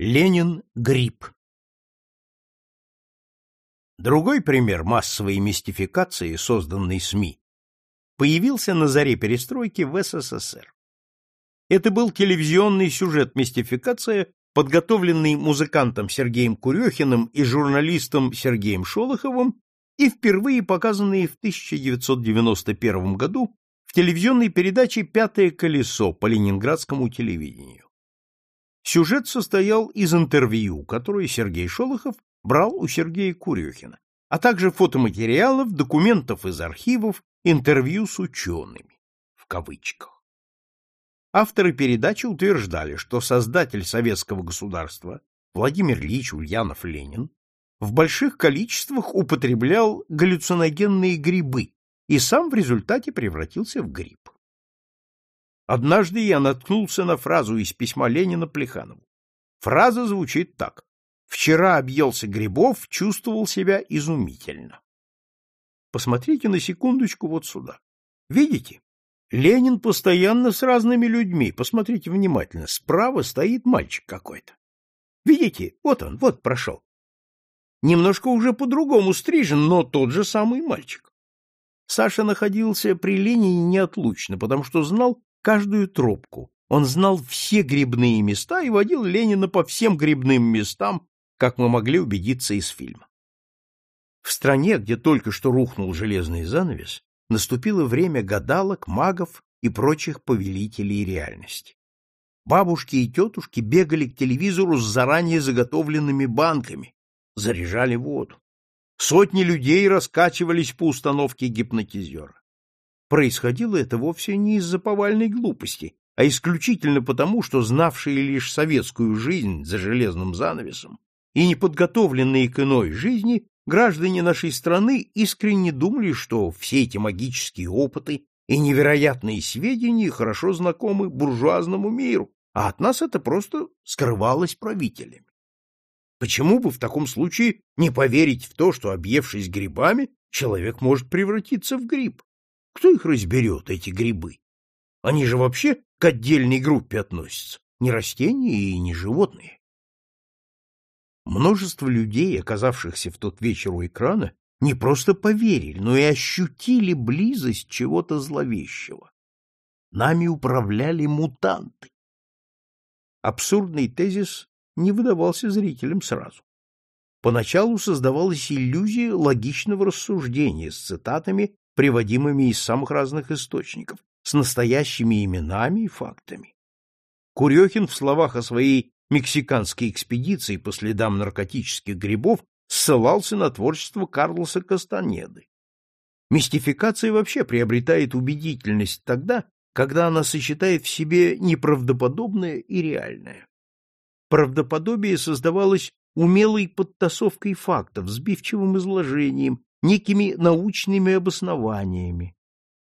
Ленин — гриб. Другой пример массовой мистификации, созданной СМИ, появился на заре перестройки в СССР. Это был телевизионный сюжет-мистификация, подготовленный музыкантом Сергеем Курехиным и журналистом Сергеем Шолоховым и впервые показанный в 1991 году в телевизионной передаче «Пятое колесо» по ленинградскому телевидению. Сюжет состоял из интервью, которое Сергей Шолохов брал у Сергея Курехина, а также фотоматериалов, документов из архивов, интервью с учеными, в кавычках. Авторы передачи утверждали, что создатель советского государства Владимир Ильич Ульянов-Ленин в больших количествах употреблял галлюциногенные грибы и сам в результате превратился в гриб. Однажды я наткнулся на фразу из письма Ленина Плеханову. Фраза звучит так. «Вчера объелся грибов, чувствовал себя изумительно». Посмотрите на секундочку вот сюда. Видите? Ленин постоянно с разными людьми. Посмотрите внимательно. Справа стоит мальчик какой-то. Видите? Вот он, вот прошел. Немножко уже по-другому стрижен, но тот же самый мальчик. Саша находился при Ленине неотлучно, потому что знал, каждую тропку. Он знал все грибные места и водил Ленина по всем грибным местам, как мы могли убедиться из фильма. В стране, где только что рухнул железный занавес, наступило время гадалок, магов и прочих повелителей реальности. Бабушки и тетушки бегали к телевизору с заранее заготовленными банками, заряжали воду. Сотни людей раскачивались по установке гипнотизера. Происходило это вовсе не из-за повальной глупости, а исключительно потому, что знавшие лишь советскую жизнь за железным занавесом и неподготовленные к иной жизни граждане нашей страны искренне думали, что все эти магические опыты и невероятные сведения хорошо знакомы буржуазному миру, а от нас это просто скрывалось правителями. Почему бы в таком случае не поверить в то, что, объевшись грибами, человек может превратиться в гриб? Кто их разберет, эти грибы? Они же вообще к отдельной группе относятся, не растения и не животные. Множество людей, оказавшихся в тот вечер у экрана, не просто поверили, но и ощутили близость чего-то зловещего. Нами управляли мутанты. Абсурдный тезис не выдавался зрителям сразу. Поначалу создавалась иллюзия логичного рассуждения с цитатами приводимыми из самых разных источников, с настоящими именами и фактами. Курехин в словах о своей мексиканской экспедиции по следам наркотических грибов ссылался на творчество Карлоса Кастанеды. Мистификация вообще приобретает убедительность тогда, когда она сочетает в себе неправдоподобное и реальное. Правдоподобие создавалось умелой подтасовкой фактов, сбивчивым изложением, некими научными обоснованиями,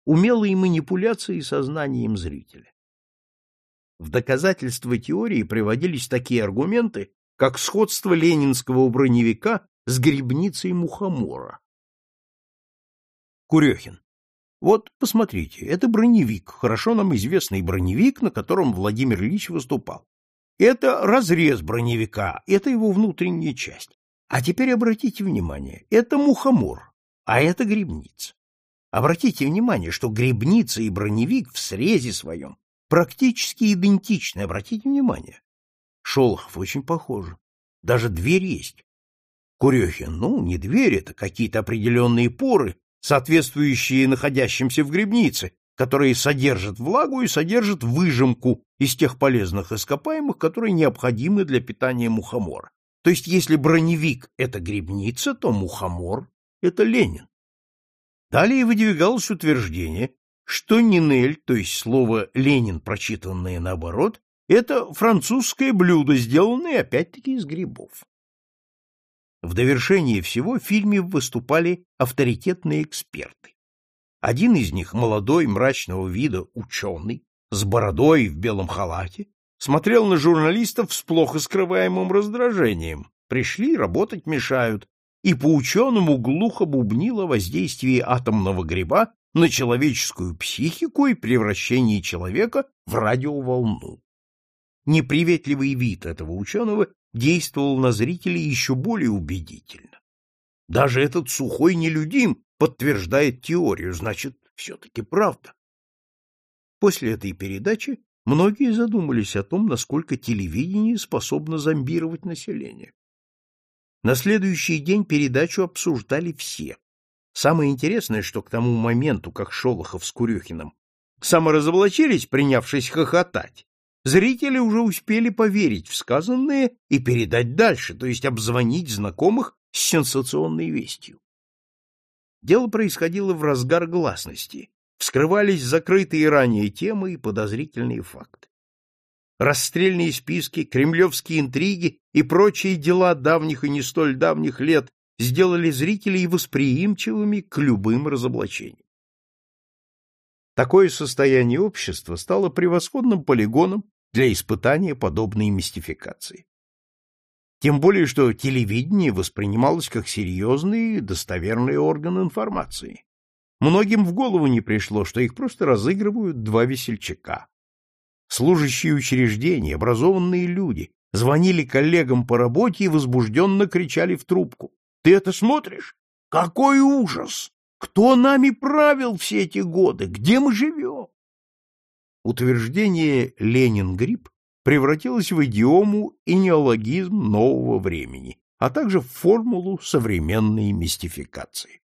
умелой манипуляцией сознанием зрителя. В доказательство теории приводились такие аргументы, как сходство ленинского броневика с грибницей мухомора. Курехин. Вот, посмотрите, это броневик, хорошо нам известный броневик, на котором Владимир Ильич выступал. Это разрез броневика, это его внутренняя часть. А теперь обратите внимание, это мухомор, а это грибница. Обратите внимание, что грибница и броневик в срезе своем практически идентичны, обратите внимание. Шолохов очень похожи. Даже дверь есть. Курехин, ну, не дверь, это какие-то определенные поры, соответствующие находящимся в грибнице, которые содержат влагу и содержат выжимку из тех полезных ископаемых, которые необходимы для питания мухомора. То есть, если броневик — это грибница, то мухомор — это Ленин. Далее выдвигалось утверждение, что Нинель, то есть слово «Ленин», прочитанное наоборот, это французское блюдо, сделанное опять-таки из грибов. В довершение всего в фильме выступали авторитетные эксперты. Один из них, молодой, мрачного вида ученый, с бородой в белом халате, смотрел на журналистов с плохо скрываемым раздражением. Пришли, работать мешают, и по-ученому глухо бубнило воздействие атомного гриба на человеческую психику и превращение человека в радиоволну. Неприветливый вид этого ученого действовал на зрителей еще более убедительно. Даже этот сухой нелюдим подтверждает теорию, значит, все-таки правда. После этой передачи многие задумались о том, насколько телевидение способно зомбировать население. На следующий день передачу обсуждали все. Самое интересное, что к тому моменту, как Шолохов с Курехиным саморазоблачились, принявшись хохотать, зрители уже успели поверить в сказанное и передать дальше, то есть обзвонить знакомых с сенсационной вестью. Дело происходило в разгар гласности, вскрывались закрытые ранее темы и подозрительные факты. Расстрельные списки, кремлевские интриги и прочие дела давних и не столь давних лет сделали зрителей восприимчивыми к любым разоблачениям. Такое состояние общества стало превосходным полигоном для испытания подобной мистификации. Тем более, что телевидение воспринималось как серьезный и достоверный орган информации. Многим в голову не пришло, что их просто разыгрывают два весельчака. Служащие учреждения, образованные люди, звонили коллегам по работе и возбужденно кричали в трубку. «Ты это смотришь? Какой ужас! Кто нами правил все эти годы? Где мы живем?» Утверждение «Ленин-грипп» превратилось в идиому и неологизм нового времени, а также в формулу современной мистификации.